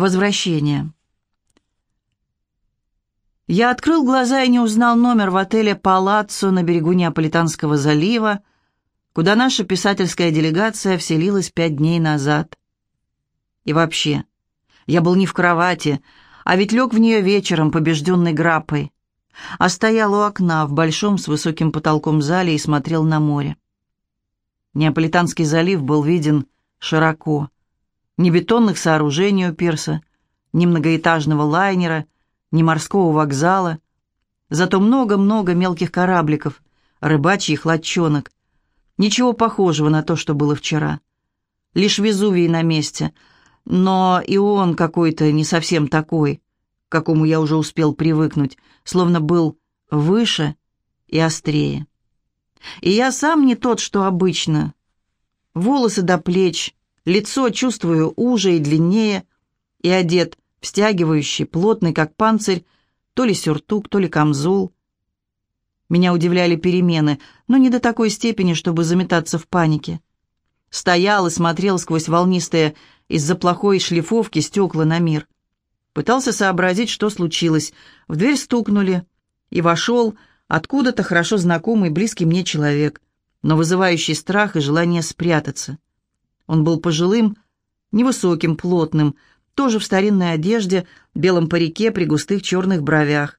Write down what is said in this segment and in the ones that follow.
Возвращение. Я открыл глаза и не узнал номер в отеле «Палаццо» на берегу Неаполитанского залива, куда наша писательская делегация вселилась пять дней назад. И вообще, я был не в кровати, а ведь лег в нее вечером, побежденный граппой, а стоял у окна в большом с высоким потолком зале и смотрел на море. Неаполитанский залив был виден широко. Ни бетонных сооружений у пирса, ни многоэтажного лайнера, ни морского вокзала. Зато много-много мелких корабликов, рыбачьих лодчонок. Ничего похожего на то, что было вчера. Лишь Везувий на месте, но и он какой-то не совсем такой, к какому я уже успел привыкнуть, словно был выше и острее. И я сам не тот, что обычно. Волосы до плеч, лицо чувствую уже и длиннее, и одет в стягивающий, плотный, как панцирь, то ли сюртук, то ли камзол. Меня удивляли перемены, но не до такой степени, чтобы заметаться в панике. Стоял и смотрел сквозь волнистые из-за плохой шлифовки стекла на мир. Пытался сообразить, что случилось. В дверь стукнули, и вошел откуда-то хорошо знакомый, близкий мне человек, но вызывающий страх и желание спрятаться. Он был пожилым, невысоким, плотным, тоже в старинной одежде, белом парике при густых черных бровях.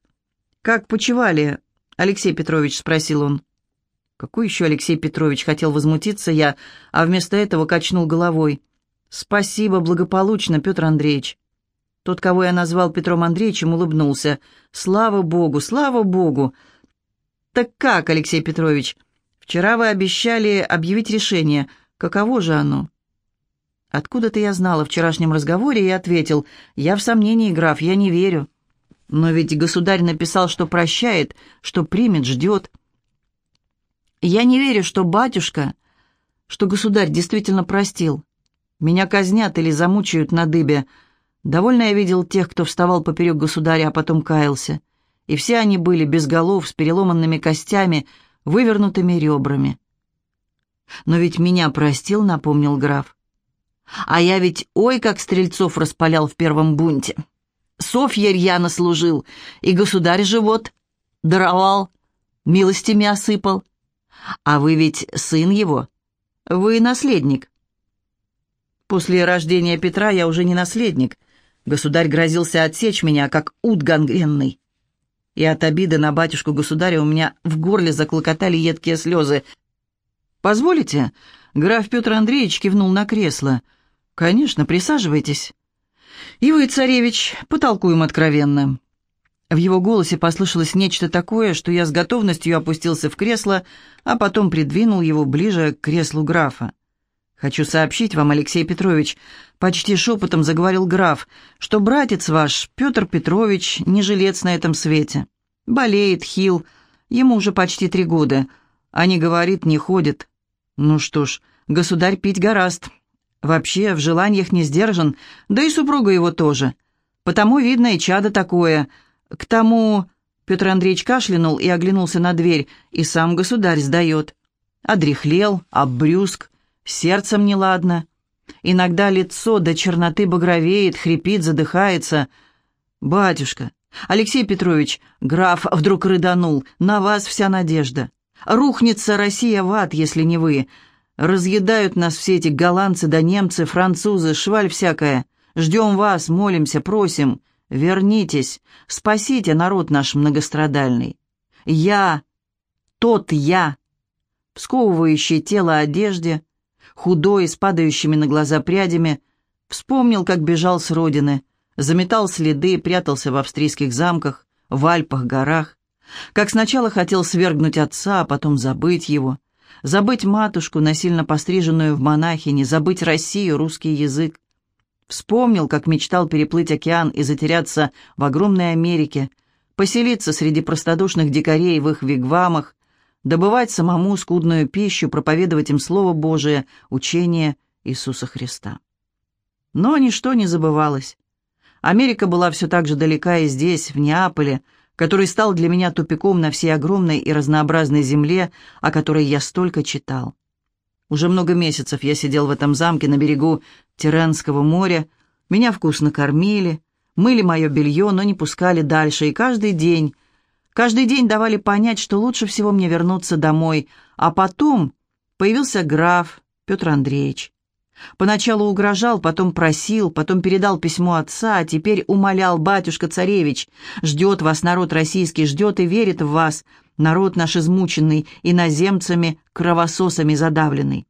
«Как почивали?» — Алексей Петрович спросил он. «Какой еще Алексей Петрович?» — хотел возмутиться я, а вместо этого качнул головой. «Спасибо, благополучно, Петр Андреевич». Тот, кого я назвал Петром Андреевичем, улыбнулся. «Слава Богу, слава Богу!» «Так как, Алексей Петрович? Вчера вы обещали объявить решение. Каково же оно?» Откуда-то я знал о вчерашнем разговоре и ответил, «Я в сомнении, граф, я не верю». Но ведь государь написал, что прощает, что примет, ждет. Я не верю, что батюшка, что государь действительно простил. Меня казнят или замучают на дыбе. Довольно я видел тех, кто вставал поперек государя, а потом каялся. И все они были без голов, с переломанными костями, вывернутыми ребрами. «Но ведь меня простил», — напомнил граф. А я ведь ой, как стрельцов распалял в первом бунте. Софья рьяно служил, и государь живот даровал, милостями осыпал. А вы ведь сын его, вы наследник. После рождения Петра я уже не наследник. Государь грозился отсечь меня, как ут гангренный. И от обиды на батюшку-государя у меня в горле заклокотали едкие слезы. «Позволите?» — граф Петр Андреевич кивнул на кресло — «Конечно, присаживайтесь». «И вы, царевич, потолкуем откровенно». В его голосе послышалось нечто такое, что я с готовностью опустился в кресло, а потом придвинул его ближе к креслу графа. «Хочу сообщить вам, Алексей Петрович», — почти шепотом заговорил граф, «что братец ваш, Петр Петрович, не жилец на этом свете. Болеет, хил, ему уже почти три года, а не говорит, не ходит. Ну что ж, государь пить гораст, Вообще, в желаниях не сдержан, да и супруга его тоже. Потому, видно, и чадо такое. К тому...» Петр Андреевич кашлянул и оглянулся на дверь, и сам государь сдает. Одряхлел, оббрюзг, сердцем неладно. Иногда лицо до черноты багровеет, хрипит, задыхается. «Батюшка, Алексей Петрович, граф вдруг рыданул, на вас вся надежда. Рухнется Россия в ад, если не вы. Разъедают нас все эти голландцы да немцы, французы, шваль всякая. Ждем вас, молимся, просим. Вернитесь, спасите народ наш многострадальный. Я, тот я, сковывающий тело одежде, худой, с падающими на глаза прядями, вспомнил, как бежал с родины, заметал следы, прятался в австрийских замках, в Альпах, горах, как сначала хотел свергнуть отца, а потом забыть его — Забыть матушку, насильно постриженную в монахини, забыть Россию, русский язык. Вспомнил, как мечтал переплыть океан и затеряться в огромной Америке, поселиться среди простодушных дикарей в их вигвамах, добывать самому скудную пищу, проповедовать им Слово Божие, учение Иисуса Христа. Но ничто не забывалось. Америка была все так же далека и здесь, в Неаполе, который стал для меня тупиком на всей огромной и разнообразной земле, о которой я столько читал. Уже много месяцев я сидел в этом замке на берегу Тиренского моря, Меня вкусно кормили, мыли мое белье, но не пускали дальше, и каждый день, каждый день давали понять, что лучше всего мне вернуться домой, а потом появился граф Петр Андреевич. Поначалу угрожал, потом просил, потом передал письмо отца, а теперь умолял батюшка-царевич. Ждет вас народ российский, ждет и верит в вас, народ наш измученный, иноземцами, кровососами задавленный.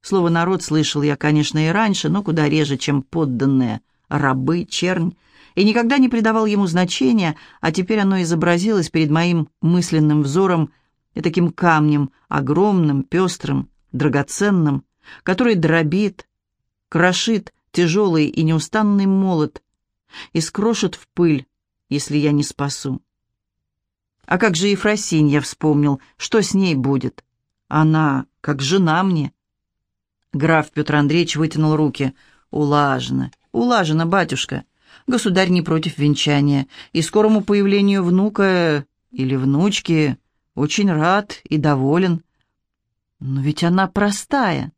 Слово «народ» слышал я, конечно, и раньше, но куда реже, чем подданные, рабы, чернь, и никогда не придавал ему значения, а теперь оно изобразилось перед моим мысленным взором и таким камнем, огромным, пестрым, драгоценным, который дробит, крошит тяжелый и неустанный молот и скрошит в пыль, если я не спасу. А как же Ефросинья вспомнил, что с ней будет? Она, как жена мне. Граф Петр Андреевич вытянул руки. «Улажено, улажено, батюшка. Государь не против венчания, и скорому появлению внука или внучки очень рад и доволен. Но ведь она простая.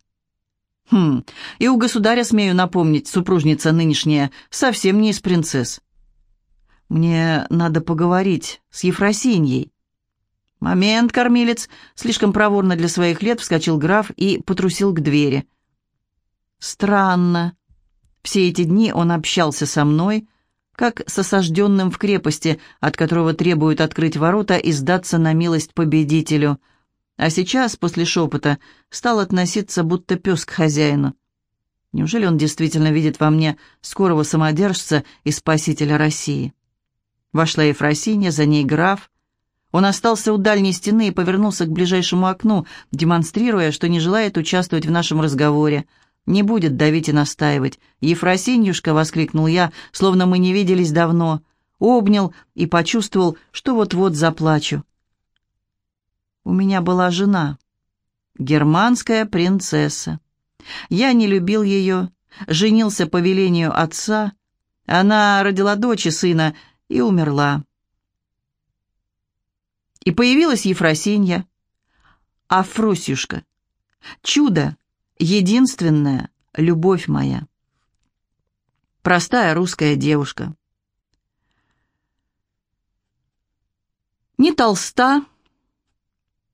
Хм, и у государя, смею напомнить, супружница нынешняя, совсем не из принцесс. Мне надо поговорить с Ефросиньей. Момент, кормилец, слишком проворно для своих лет вскочил граф и потрусил к двери. Странно. Все эти дни он общался со мной, как с осажденным в крепости, от которого требуют открыть ворота и сдаться на милость победителю — а сейчас, после шепота, стал относиться будто пес к хозяину. Неужели он действительно видит во мне скорого самодержца и спасителя России? Вошла Ефросинья, за ней граф. Он остался у дальней стены и повернулся к ближайшему окну, демонстрируя, что не желает участвовать в нашем разговоре. «Не будет давить и настаивать». «Ефросиньюшка!» — воскликнул я, словно мы не виделись давно. Обнял и почувствовал, что вот-вот заплачу. У меня была жена, германская принцесса. Я не любил ее, женился по велению отца. Она родила дочь и сына и умерла. И появилась Ефросинья, Афросюшка. Чудо, единственная любовь моя. Простая русская девушка. Не толста,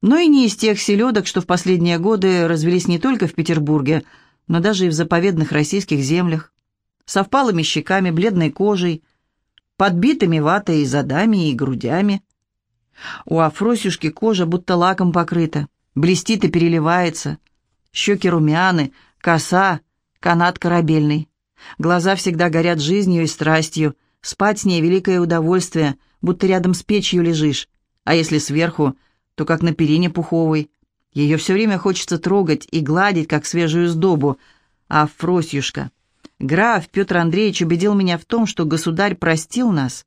но и не из тех селедок, что в последние годы развелись не только в Петербурге, но даже и в заповедных российских землях, с впалыми щеками, бледной кожей, подбитыми ватой и задами, и грудями. У Афросюшки кожа будто лаком покрыта, блестит и переливается, щеки румяны, коса, канат корабельный. Глаза всегда горят жизнью и страстью, спать с ней великое удовольствие, будто рядом с печью лежишь, а если сверху то как на перине пуховой. Ее все время хочется трогать и гладить, как свежую сдобу. А Фросюшка... Граф Петр Андреевич убедил меня в том, что государь простил нас.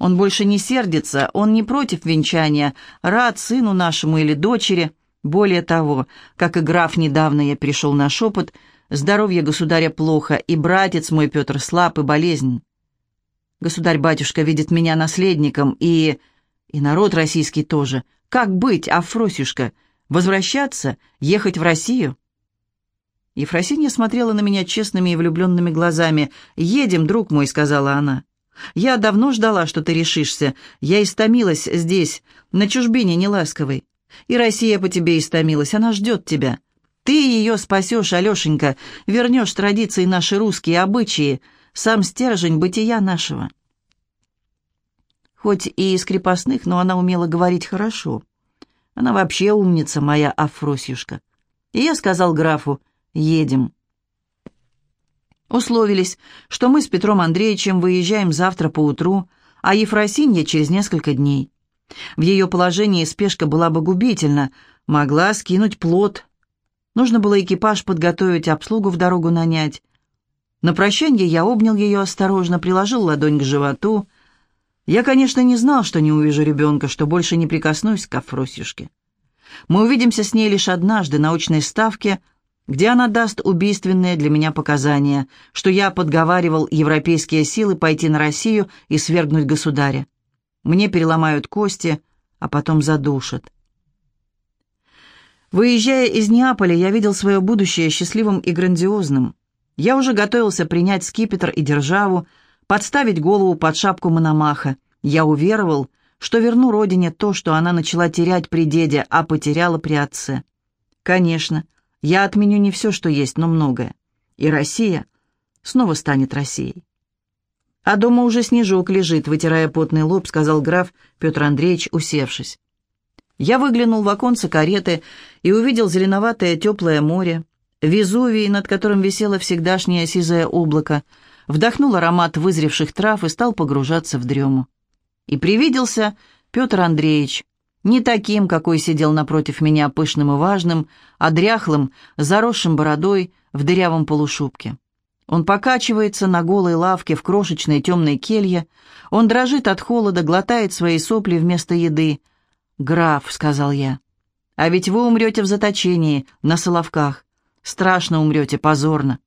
Он больше не сердится, он не против венчания, рад сыну нашему или дочери. Более того, как и граф недавно я пришел на шепот, здоровье государя плохо, и братец мой Петр слаб и болезнен. Государь-батюшка видит меня наследником, и... и народ российский тоже — как быть, Афросюшка? Возвращаться? Ехать в Россию?» Ефросинья смотрела на меня честными и влюбленными глазами. «Едем, друг мой», — сказала она. «Я давно ждала, что ты решишься. Я истомилась здесь, на чужбине неласковой. И Россия по тебе истомилась, она ждет тебя. Ты ее спасешь, Алешенька, вернешь традиции наши русские, обычаи, сам стержень бытия нашего». Хоть и из крепостных, но она умела говорить хорошо. Она вообще умница моя, Афросюшка. И я сказал графу, едем. Условились, что мы с Петром Андреевичем выезжаем завтра поутру, а Ефросинья через несколько дней. В ее положении спешка была бы губительна, могла скинуть плод. Нужно было экипаж подготовить, обслугу в дорогу нанять. На прощанье я обнял ее осторожно, приложил ладонь к животу — я, конечно, не знал, что не увижу ребенка, что больше не прикоснусь к Афросюшке. Мы увидимся с ней лишь однажды на очной ставке, где она даст убийственные для меня показания, что я подговаривал европейские силы пойти на Россию и свергнуть государя. Мне переломают кости, а потом задушат. Выезжая из Неаполя, я видел свое будущее счастливым и грандиозным. Я уже готовился принять скипетр и державу, подставить голову под шапку Мономаха. Я уверовал, что верну родине то, что она начала терять при деде, а потеряла при отце. Конечно, я отменю не все, что есть, но многое. И Россия снова станет Россией. «А дома уже снежок лежит», — вытирая потный лоб, сказал граф Петр Андреевич, усевшись. Я выглянул в оконце кареты и увидел зеленоватое теплое море, Везувий, над которым висело всегдашнее сизое облако, вдохнул аромат вызревших трав и стал погружаться в дрему. И привиделся Петр Андреевич, не таким, какой сидел напротив меня пышным и важным, а дряхлым, заросшим бородой в дырявом полушубке. Он покачивается на голой лавке в крошечной темной келье, он дрожит от холода, глотает свои сопли вместо еды. «Граф», — сказал я, — «а ведь вы умрете в заточении, на Соловках. Страшно умрете, позорно».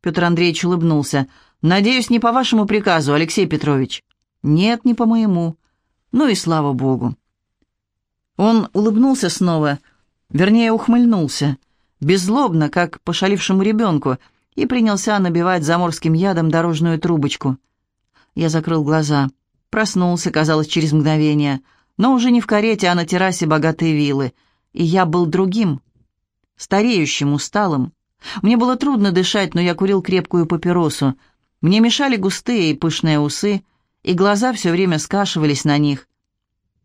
Петр Андреевич улыбнулся. «Надеюсь, не по вашему приказу, Алексей Петрович». «Нет, не по моему. Ну и слава богу». Он улыбнулся снова, вернее, ухмыльнулся, беззлобно, как пошалившему ребенку, и принялся набивать заморским ядом дорожную трубочку. Я закрыл глаза. Проснулся, казалось, через мгновение, но уже не в карете, а на террасе богатой виллы. И я был другим, стареющим, усталым. Мне было трудно дышать, но я курил крепкую папиросу. Мне мешали густые и пышные усы, и глаза все время скашивались на них.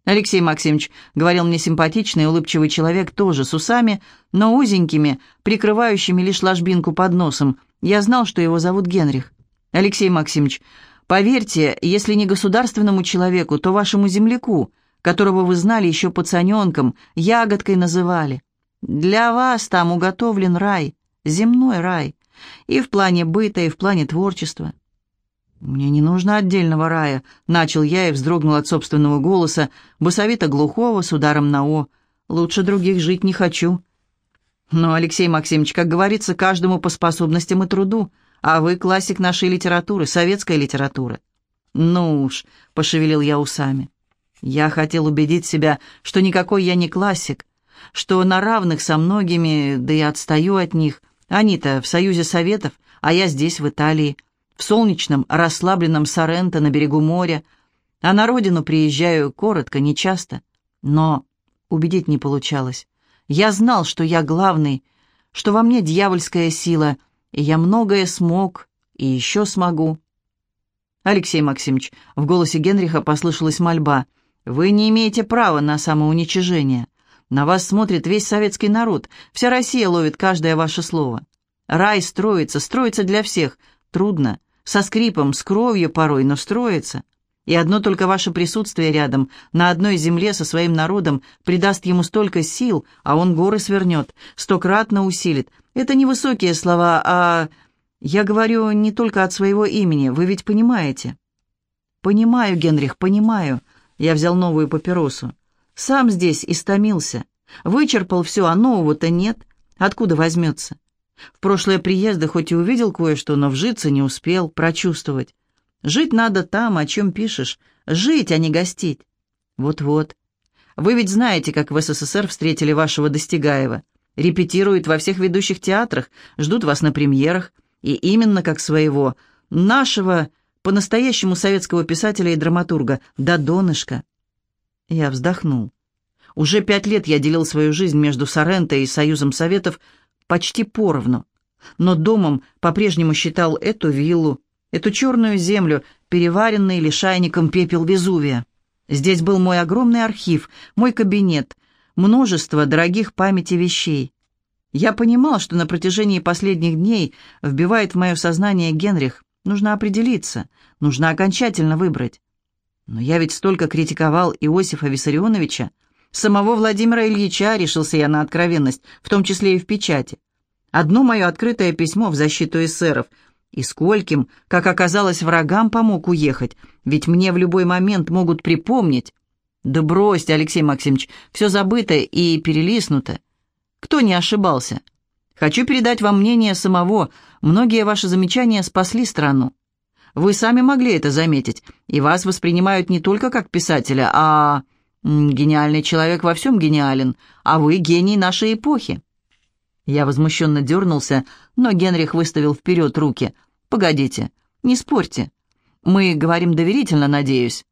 Алексей Максимович, говорил мне симпатичный, улыбчивый человек, тоже с усами, но узенькими, прикрывающими лишь ложбинку под носом. Я знал, что его зовут Генрих. Алексей Максимович, поверьте, если не государственному человеку, то вашему земляку, которого вы знали еще пацаненком, ягодкой называли. Для вас там уготовлен рай, земной рай, и в плане быта, и в плане творчества. «Мне не нужно отдельного рая», — начал я и вздрогнул от собственного голоса, басовито-глухого, с ударом на «о». «Лучше других жить не хочу». «Но, Алексей Максимович, как говорится, каждому по способностям и труду, а вы классик нашей литературы, советской литературы». «Ну уж», — пошевелил я усами. Я хотел убедить себя, что никакой я не классик, что на равных со многими, да и отстаю от них. Они-то в Союзе Советов, а я здесь, в Италии, в солнечном, расслабленном Соренто на берегу моря, а на родину приезжаю коротко, нечасто. Но убедить не получалось. Я знал, что я главный, что во мне дьявольская сила, и я многое смог и еще смогу. «Алексей Максимович», — в голосе Генриха послышалась мольба, — «вы не имеете права на самоуничижение. На вас смотрит весь советский народ, вся Россия ловит каждое ваше слово. Рай строится, строится для всех. Трудно, со скрипом, с кровью порой, но строится. И одно только ваше присутствие рядом, на одной земле со своим народом, придаст ему столько сил, а он горы свернет, стократно усилит. Это не высокие слова, а... Я говорю не только от своего имени, вы ведь понимаете?» «Понимаю, Генрих, понимаю». Я взял новую папиросу. Сам здесь истомился. Вычерпал все, а нового-то нет. Откуда возьмется? В прошлые приезды хоть и увидел кое-что, но вжиться не успел, прочувствовать. Жить надо там, о чем пишешь. Жить, а не гостить. Вот-вот. Вы ведь знаете, как в СССР встретили вашего Достигаева. Репетируют во всех ведущих театрах, ждут вас на премьерах. И именно как своего, нашего, по-настоящему советского писателя и драматурга, до донышка. Я вздохнул. Уже пять лет я делил свою жизнь между Соренто и Союзом Советов почти поровну. Но домом по-прежнему считал эту виллу, эту черную землю, переваренный лишайником пепел Везувия. Здесь был мой огромный архив, мой кабинет, множество дорогих памяти вещей. Я понимал, что на протяжении последних дней вбивает в мое сознание Генрих. Нужно определиться, нужно окончательно выбрать. Но я ведь столько критиковал Иосифа Виссарионовича. Самого Владимира Ильича решился я на откровенность, в том числе и в печати. Одно мое открытое письмо в защиту эсеров. И скольким, как оказалось, врагам помог уехать, ведь мне в любой момент могут припомнить. Да бросьте, Алексей Максимович, все забыто и перелистнуто. Кто не ошибался? Хочу передать вам мнение самого. Многие ваши замечания спасли страну. Вы сами могли это заметить, и вас воспринимают не только как писателя, а... Гениальный человек во всем гениален, а вы гений нашей эпохи. Я возмущенно дернулся, но Генрих выставил вперед руки. «Погодите, не спорьте. Мы говорим доверительно, надеюсь.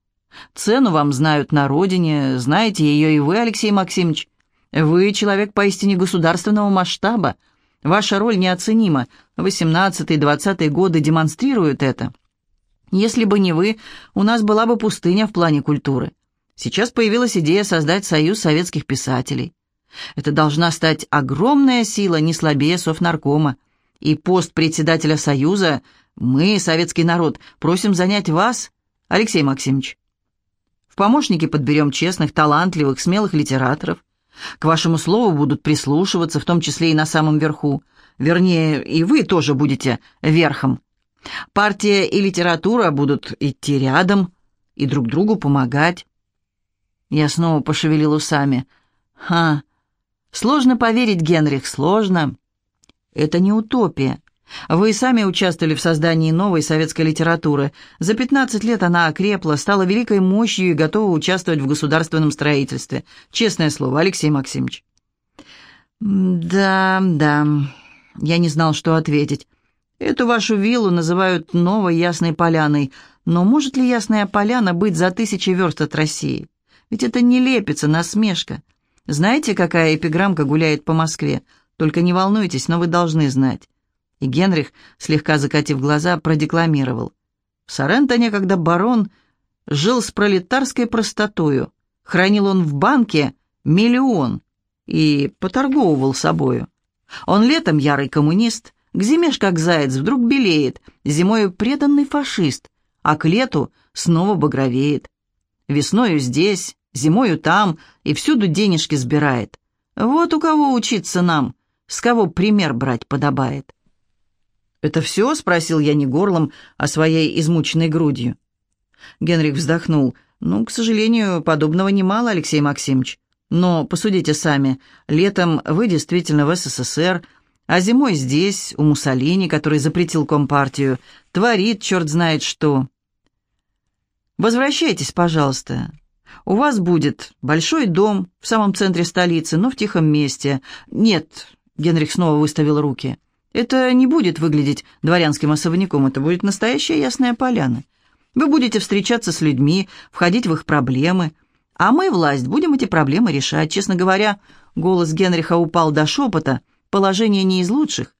Цену вам знают на родине, знаете ее и вы, Алексей Максимович. Вы человек поистине государственного масштаба. Ваша роль неоценима. 18-20 годы демонстрируют это. Если бы не вы, у нас была бы пустыня в плане культуры. Сейчас появилась идея создать союз советских писателей. Это должна стать огромная сила, не слабее Совнаркома. И пост председателя союза мы, советский народ, просим занять вас, Алексей Максимович. В помощники подберем честных, талантливых, смелых литераторов. К вашему слову будут прислушиваться, в том числе и на самом верху. Вернее, и вы тоже будете верхом. Партия и литература будут идти рядом и друг другу помогать. Я снова пошевелил усами. Ха, сложно поверить, Генрих, сложно. Это не утопия. Вы сами участвовали в создании новой советской литературы. За 15 лет она окрепла, стала великой мощью и готова участвовать в государственном строительстве. Честное слово, Алексей Максимович. Да, да. Я не знал, что ответить. Эту вашу виллу называют новой Ясной Поляной. Но может ли Ясная Поляна быть за тысячи верст от России? Ведь это не лепится, насмешка. Знаете, какая эпиграммка гуляет по Москве? Только не волнуйтесь, но вы должны знать. И Генрих, слегка закатив глаза, продекламировал. В Соренто некогда барон жил с пролетарской простотою. Хранил он в банке миллион и поторговывал собою. Он летом ярый коммунист, к зиме ж как заяц вдруг белеет, зимою преданный фашист, а к лету снова багровеет. Весною здесь, зимою там, и всюду денежки сбирает. Вот у кого учиться нам, с кого пример брать подобает. «Это все?» — спросил я не горлом, а своей измученной грудью. Генрих вздохнул. «Ну, к сожалению, подобного немало, Алексей Максимович. Но посудите сами, летом вы действительно в СССР, а зимой здесь, у Муссолини, который запретил Компартию, творит черт знает что. Возвращайтесь, пожалуйста. У вас будет большой дом в самом центре столицы, но в тихом месте. Нет, Генрих снова выставил руки. Это не будет выглядеть дворянским особняком, это будет настоящая ясная поляна. Вы будете встречаться с людьми, входить в их проблемы, а мы, власть, будем эти проблемы решать. Честно говоря, голос Генриха упал до шепота, положение не из лучших.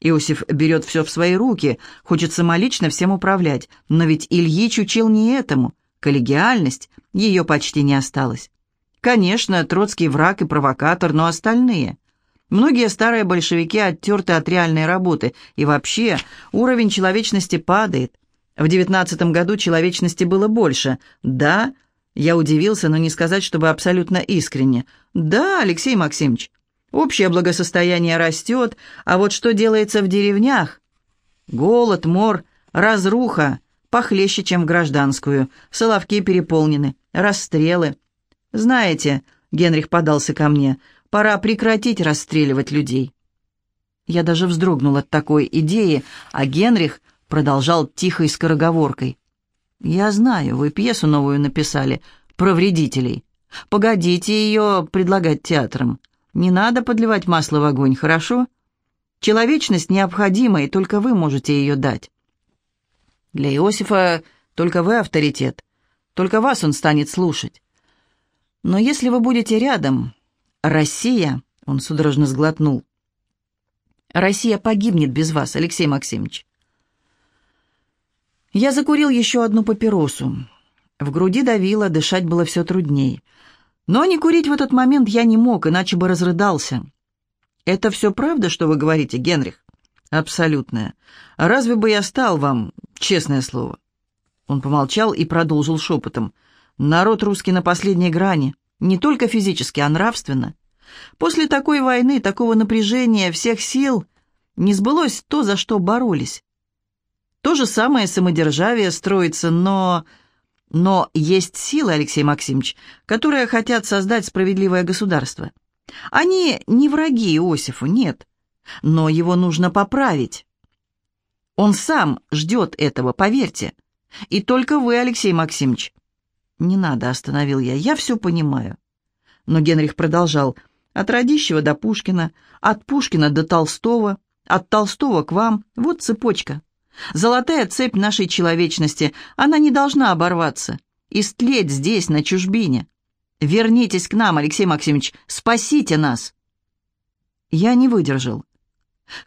Иосиф берет все в свои руки, хочет самолично всем управлять, но ведь Ильич учил не этому. Коллегиальность, ее почти не осталось. Конечно, Троцкий враг и провокатор, но остальные – Многие старые большевики оттерты от реальной работы, и вообще уровень человечности падает. В девятнадцатом году человечности было больше. Да, я удивился, но не сказать, чтобы абсолютно искренне. Да, Алексей Максимович, общее благосостояние растет, а вот что делается в деревнях? Голод, мор, разруха, похлеще, чем в гражданскую. Соловки переполнены, расстрелы. Знаете, Генрих подался ко мне, — Пора прекратить расстреливать людей. Я даже вздрогнул от такой идеи, а Генрих продолжал тихой скороговоркой. «Я знаю, вы пьесу новую написали, про вредителей. Погодите ее предлагать театрам. Не надо подливать масло в огонь, хорошо? Человечность необходима, и только вы можете ее дать. Для Иосифа только вы авторитет, только вас он станет слушать. Но если вы будете рядом, Россия, он судорожно сглотнул. Россия погибнет без вас, Алексей Максимович. Я закурил еще одну папиросу. В груди давило, дышать было все трудней. Но не курить в этот момент я не мог, иначе бы разрыдался. «Это все правда, что вы говорите, Генрих?» «Абсолютное. Разве бы я стал вам, честное слово?» Он помолчал и продолжил шепотом. «Народ русский на последней грани. Не только физически, а нравственно. После такой войны, такого напряжения, всех сил не сбылось то, за что боролись. То же самое самодержавие строится, но... Но есть силы, Алексей Максимович, которые хотят создать справедливое государство. Они не враги Иосифу, нет. Но его нужно поправить. Он сам ждет этого, поверьте. И только вы, Алексей Максимович, «Не надо», — остановил я, — «я все понимаю». Но Генрих продолжал. От Радищева до Пушкина, от Пушкина до Толстого, от Толстого к вам. Вот цепочка. Золотая цепь нашей человечности. Она не должна оборваться. Истлеть здесь, на чужбине. Вернитесь к нам, Алексей Максимович. Спасите нас. Я не выдержал.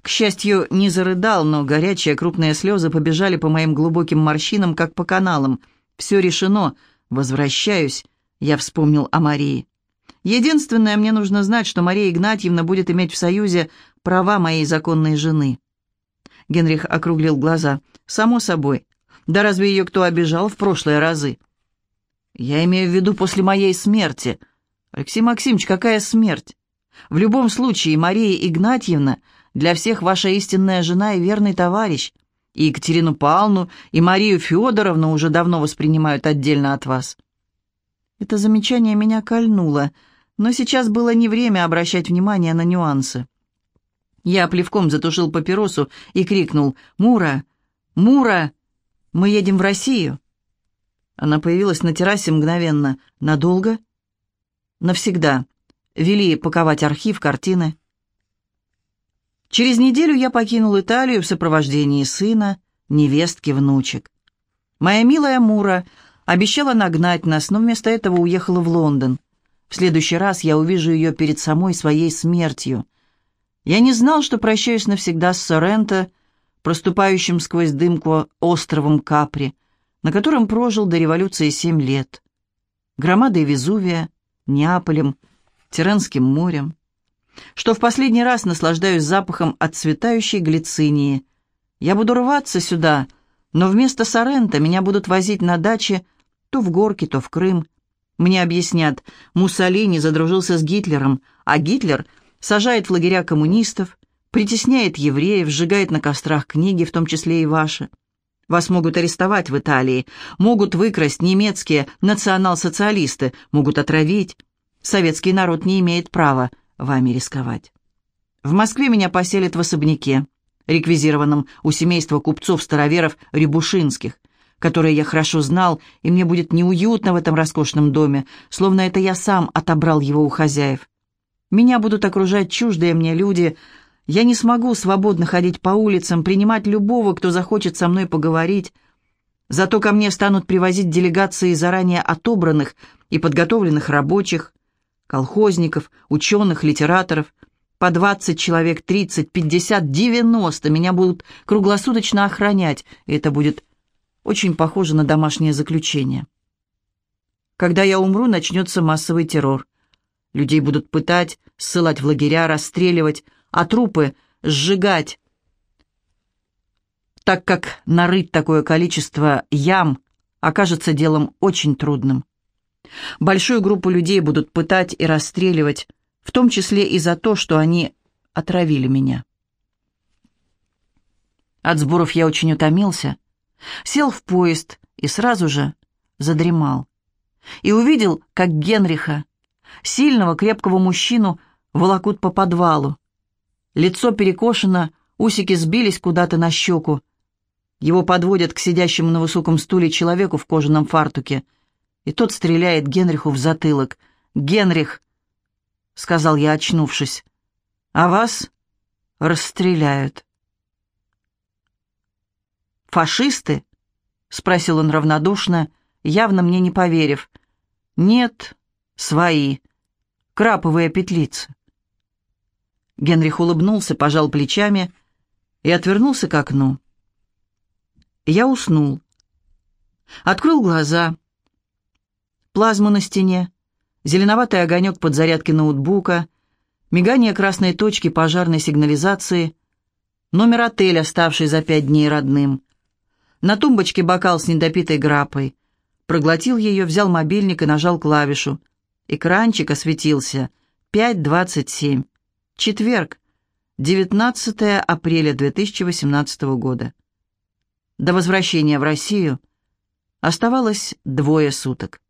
К счастью, не зарыдал, но горячие крупные слезы побежали по моим глубоким морщинам, как по каналам. «Все решено. Возвращаюсь», — я вспомнил о Марии. «Единственное, мне нужно знать, что Мария Игнатьевна будет иметь в Союзе права моей законной жены». Генрих округлил глаза. «Само собой. Да разве ее кто обижал в прошлые разы?» «Я имею в виду после моей смерти. Алексей Максимович, какая смерть? В любом случае, Мария Игнатьевна для всех ваша истинная жена и верный товарищ. И Екатерину Павловну, и Марию Федоровну уже давно воспринимают отдельно от вас». Это замечание меня кольнуло, но сейчас было не время обращать внимание на нюансы. Я плевком затушил папиросу и крикнул «Мура! Мура! Мы едем в Россию!» Она появилась на террасе мгновенно. «Надолго?» «Навсегда. Вели паковать архив, картины». Через неделю я покинул Италию в сопровождении сына, невестки, внучек. Моя милая Мура обещала нагнать нас, но вместо этого уехала в Лондон. В следующий раз я увижу ее перед самой своей смертью. Я не знал, что прощаюсь навсегда с Соренто, проступающим сквозь дымку островом Капри, на котором прожил до революции семь лет. Громадой Везувия, Неаполем, Тиренским морем что в последний раз наслаждаюсь запахом отцветающей глицинии. Я буду рваться сюда, но вместо Сорента меня будут возить на даче то в горки, то в Крым. Мне объяснят, Муссолини задружился с Гитлером, а Гитлер сажает в лагеря коммунистов, притесняет евреев, сжигает на кострах книги, в том числе и ваши. Вас могут арестовать в Италии, могут выкрасть немецкие национал-социалисты, могут отравить. Советский народ не имеет права вами рисковать. В Москве меня поселят в особняке, реквизированном у семейства купцов-староверов Рябушинских, которые я хорошо знал, и мне будет неуютно в этом роскошном доме, словно это я сам отобрал его у хозяев. Меня будут окружать чуждые мне люди. Я не смогу свободно ходить по улицам, принимать любого, кто захочет со мной поговорить. Зато ко мне станут привозить делегации заранее отобранных и подготовленных рабочих, колхозников, ученых, литераторов. По 20 человек, 30, 50, 90 меня будут круглосуточно охранять, и это будет очень похоже на домашнее заключение. Когда я умру, начнется массовый террор. Людей будут пытать, ссылать в лагеря, расстреливать, а трупы сжигать, так как нарыть такое количество ям окажется делом очень трудным. Большую группу людей будут пытать и расстреливать, в том числе и за то, что они отравили меня. От сборов я очень утомился, сел в поезд и сразу же задремал. И увидел, как Генриха, сильного крепкого мужчину, волокут по подвалу. Лицо перекошено, усики сбились куда-то на щеку. Его подводят к сидящему на высоком стуле человеку в кожаном фартуке — и тот стреляет Генриху в затылок. «Генрих!» — сказал я, очнувшись. «А вас расстреляют». «Фашисты?» — спросил он равнодушно, явно мне не поверив. «Нет, свои. Краповые петлицы». Генрих улыбнулся, пожал плечами и отвернулся к окну. Я уснул. Открыл глаза — плазму на стене, зеленоватый огонек подзарядки ноутбука, мигание красной точки пожарной сигнализации, номер отеля, ставший за пять дней родным. На тумбочке бокал с недопитой грапой. Проглотил ее, взял мобильник и нажал клавишу. Экранчик осветился. 5.27. Четверг. 19 апреля 2018 года. До возвращения в Россию оставалось двое суток.